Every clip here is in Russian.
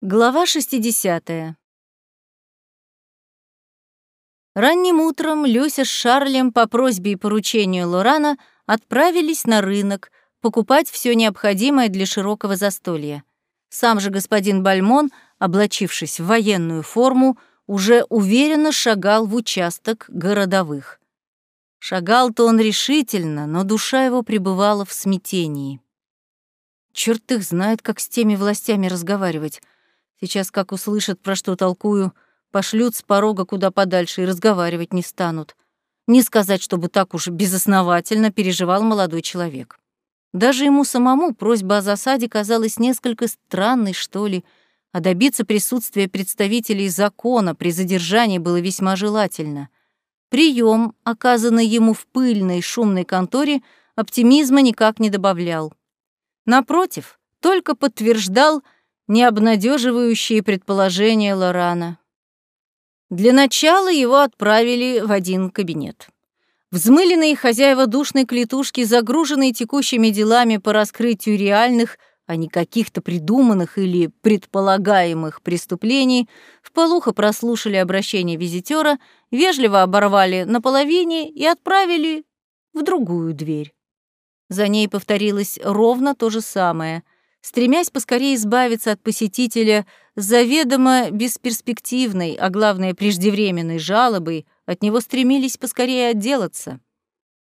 Глава 60. Ранним утром Люся с Шарлем по просьбе и поручению Лорана отправились на рынок покупать все необходимое для широкого застолья. Сам же господин Бальмон, облачившись в военную форму, уже уверенно шагал в участок городовых. Шагал-то он решительно, но душа его пребывала в смятении. Черт их знает, как с теми властями разговаривать — Сейчас, как услышат, про что толкую, пошлют с порога куда подальше и разговаривать не станут. Не сказать, чтобы так уж безосновательно переживал молодой человек. Даже ему самому просьба о засаде казалась несколько странной, что ли, а добиться присутствия представителей закона при задержании было весьма желательно. Прием, оказанный ему в пыльной шумной конторе, оптимизма никак не добавлял. Напротив, только подтверждал — необнадеживающие предположения Лорана. Для начала его отправили в один кабинет. Взмыленные хозяева душной клетушки, загруженные текущими делами по раскрытию реальных, а не каких-то придуманных или предполагаемых преступлений, вполуха прослушали обращение визитера, вежливо оборвали наполовине и отправили в другую дверь. За ней повторилось ровно то же самое — стремясь поскорее избавиться от посетителя заведомо бесперспективной, а главное преждевременной жалобой, от него стремились поскорее отделаться.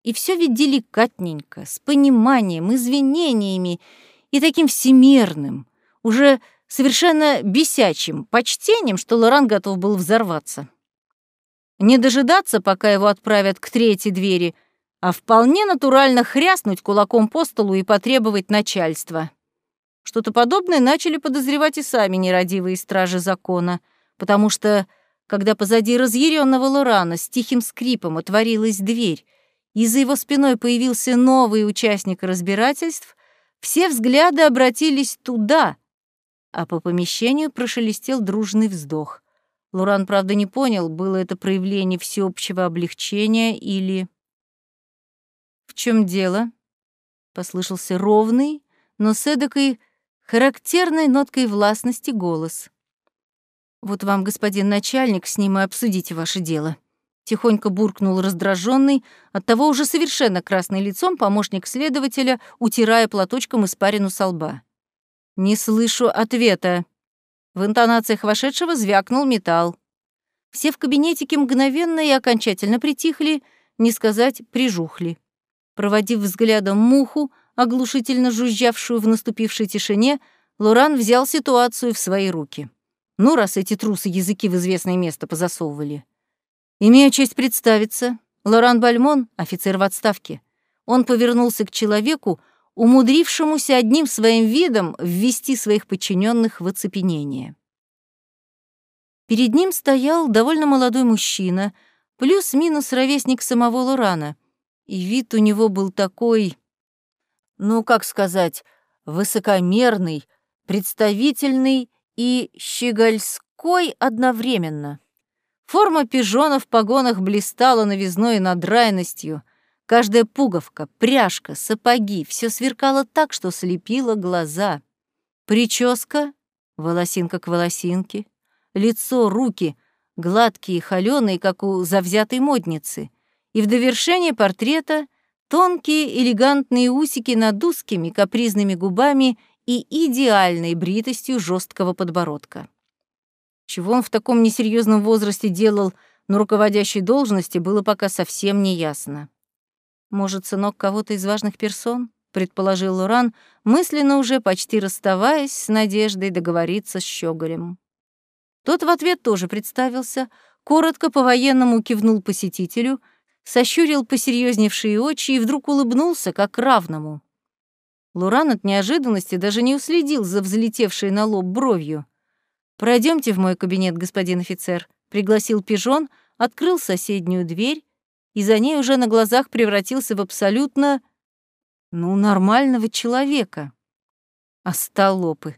И все ведь деликатненько, с пониманием, извинениями и таким всемирным, уже совершенно бесячим почтением, что Лоран готов был взорваться. Не дожидаться, пока его отправят к третьей двери, а вполне натурально хряснуть кулаком по столу и потребовать начальства. Что-то подобное начали подозревать и сами нерадивые стражи закона, потому что, когда позади разъяренного Лорана с тихим скрипом отворилась дверь, и за его спиной появился новый участник разбирательств, все взгляды обратились туда, а по помещению прошелестел дружный вздох. Луран, правда, не понял, было это проявление всеобщего облегчения или... «В чем дело?» — послышался ровный, но с эдакой характерной ноткой властности голос. «Вот вам, господин начальник, с ним и обсудите ваше дело». Тихонько буркнул раздраженный, оттого уже совершенно красный лицом помощник следователя, утирая платочком испарину со лба. «Не слышу ответа». В интонациях вошедшего звякнул металл. Все в кабинетике мгновенно и окончательно притихли, не сказать прижухли. Проводив взглядом муху, оглушительно жужжавшую в наступившей тишине, Лоран взял ситуацию в свои руки. Ну, раз эти трусы языки в известное место позасовывали. Имею честь представиться, Лоран Бальмон, офицер в отставке. Он повернулся к человеку, умудрившемуся одним своим видом ввести своих подчиненных в оцепенение. Перед ним стоял довольно молодой мужчина, плюс-минус ровесник самого Лорана, и вид у него был такой ну, как сказать, высокомерный, представительный и щегольской одновременно. Форма пижона в погонах блистала новизной и надрайностью. Каждая пуговка, пряжка, сапоги — все сверкало так, что слепило глаза. Прическа — волосинка к волосинке, лицо, руки — гладкие и холёные, как у завзятой модницы. И в довершение портрета Тонкие элегантные усики над узкими капризными губами и идеальной бритостью жесткого подбородка. Чего он в таком несерьезном возрасте делал на руководящей должности, было пока совсем не ясно. Может, сынок кого-то из важных персон? предположил Луран, мысленно уже почти расставаясь с надеждой договориться с Щеголем. Тот в ответ тоже представился, коротко по-военному кивнул посетителю — сощурил посерьезневшие очи и вдруг улыбнулся, как равному. Луран от неожиданности даже не уследил за взлетевшей на лоб бровью. Пройдемте в мой кабинет, господин офицер», — пригласил пижон, открыл соседнюю дверь и за ней уже на глазах превратился в абсолютно, ну, нормального человека. Остолопы.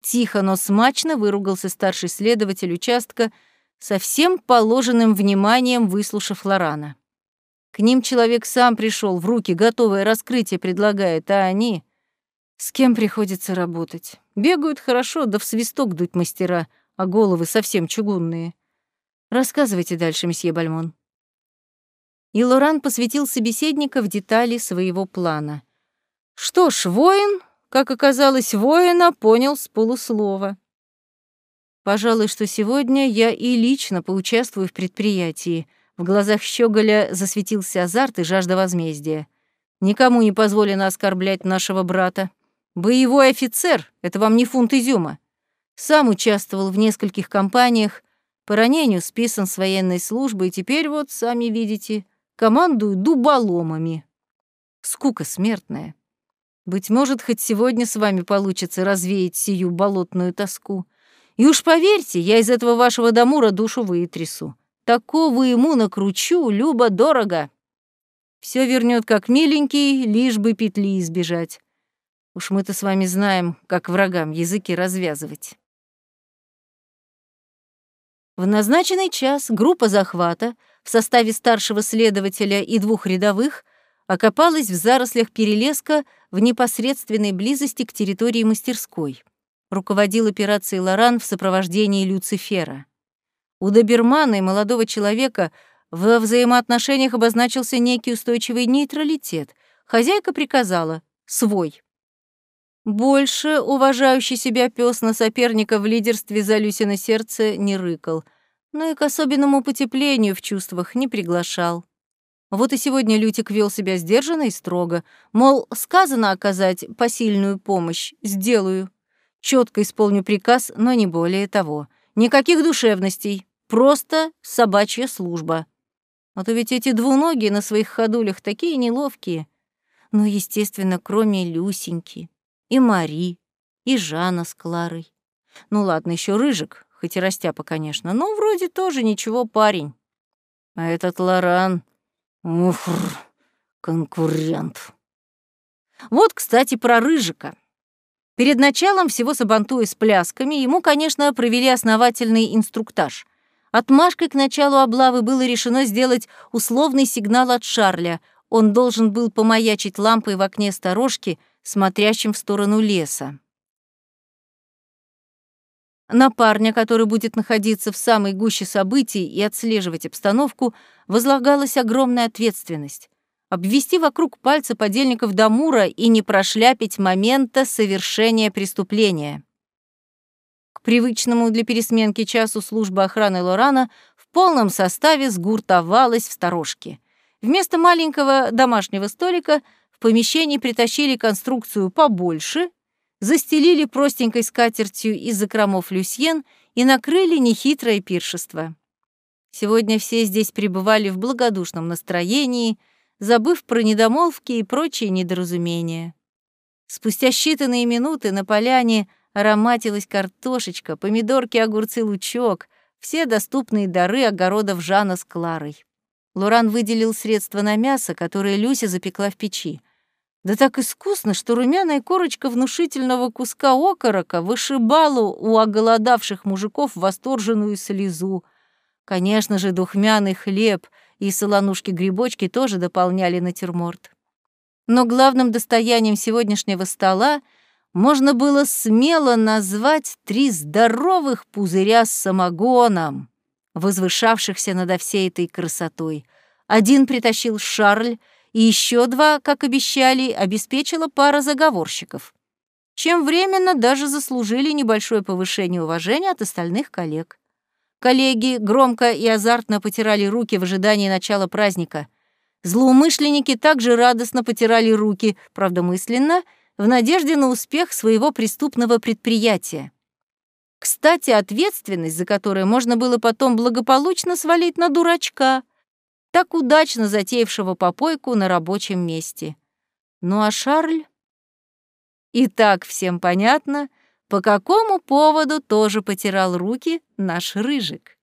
Тихо, но смачно выругался старший следователь участка, со всем положенным вниманием выслушав Лорана. К ним человек сам пришел, в руки готовое раскрытие предлагает, а они... С кем приходится работать? Бегают хорошо, да в свисток дуть мастера, а головы совсем чугунные. Рассказывайте дальше, месье Бальмон. И Лоран посвятил собеседника в детали своего плана. Что ж, воин, как оказалось, воина понял с полуслова. Пожалуй, что сегодня я и лично поучаствую в предприятии. В глазах Щеголя засветился азарт и жажда возмездия. Никому не позволено оскорблять нашего брата. Боевой офицер — это вам не фунт изюма. Сам участвовал в нескольких кампаниях, по ранению списан с военной службы, и теперь вот, сами видите, командую дуболомами. Скука смертная. Быть может, хоть сегодня с вами получится развеять сию болотную тоску. И уж поверьте, я из этого вашего Дамура душу вытрясу. Такого ему накручу, любо-дорого. Все вернет как миленький, лишь бы петли избежать. Уж мы-то с вами знаем, как врагам языки развязывать. В назначенный час группа захвата в составе старшего следователя и двух рядовых окопалась в зарослях перелеска в непосредственной близости к территории мастерской. Руководил операцией Лоран в сопровождении Люцифера. У добермана и молодого человека во взаимоотношениях обозначился некий устойчивый нейтралитет. Хозяйка приказала «свой». Больше уважающий себя пес на соперника в лидерстве за Люсина сердце не рыкал, но и к особенному потеплению в чувствах не приглашал. Вот и сегодня Лютик вел себя сдержанно и строго, мол, сказано оказать посильную помощь, сделаю. Четко исполню приказ, но не более того. Никаких душевностей, просто собачья служба. А то ведь эти двуногие на своих ходулях такие неловкие. Но, естественно, кроме Люсеньки и Мари, и Жана с Кларой. Ну ладно, еще Рыжик, хоть и растяпа, конечно, но вроде тоже ничего парень. А этот Лоран... Ух, конкурент. Вот, кстати, про Рыжика. Перед началом всего сабантуя с плясками, ему, конечно, провели основательный инструктаж. Отмашкой к началу облавы было решено сделать условный сигнал от Шарля. Он должен был помаячить лампой в окне сторожки — смотрящим в сторону леса. На парня, который будет находиться в самой гуще событий и отслеживать обстановку, возлагалась огромная ответственность обвести вокруг пальца подельников Дамура и не прошляпить момента совершения преступления. Привычному для пересменки часу служба охраны Лорана в полном составе сгуртовалась в сторожке. Вместо маленького домашнего столика — помещении притащили конструкцию побольше, застелили простенькой скатертью из закромов люсьен и накрыли нехитрое пиршество. Сегодня все здесь пребывали в благодушном настроении, забыв про недомолвки и прочие недоразумения. Спустя считанные минуты на поляне ароматилась картошечка, помидорки, огурцы, лучок, все доступные дары огородов Жана с Кларой. Лоран выделил средства на мясо, которое Люся запекла в печи. Да так искусно, что румяная корочка внушительного куска окорока вышибала у оголодавших мужиков восторженную слезу. Конечно же, духмяный хлеб и солонушки-грибочки тоже дополняли натюрморт. Но главным достоянием сегодняшнего стола можно было смело назвать три здоровых пузыря с самогоном, возвышавшихся над всей этой красотой. Один притащил Шарль, и еще два, как обещали, обеспечила пара заговорщиков, чем временно даже заслужили небольшое повышение уважения от остальных коллег. Коллеги громко и азартно потирали руки в ожидании начала праздника. Злоумышленники также радостно потирали руки, правда мысленно, в надежде на успех своего преступного предприятия. Кстати, ответственность за которое можно было потом благополучно свалить на дурачка, так удачно затеявшего попойку на рабочем месте. Ну а Шарль? И так всем понятно, по какому поводу тоже потирал руки наш Рыжик.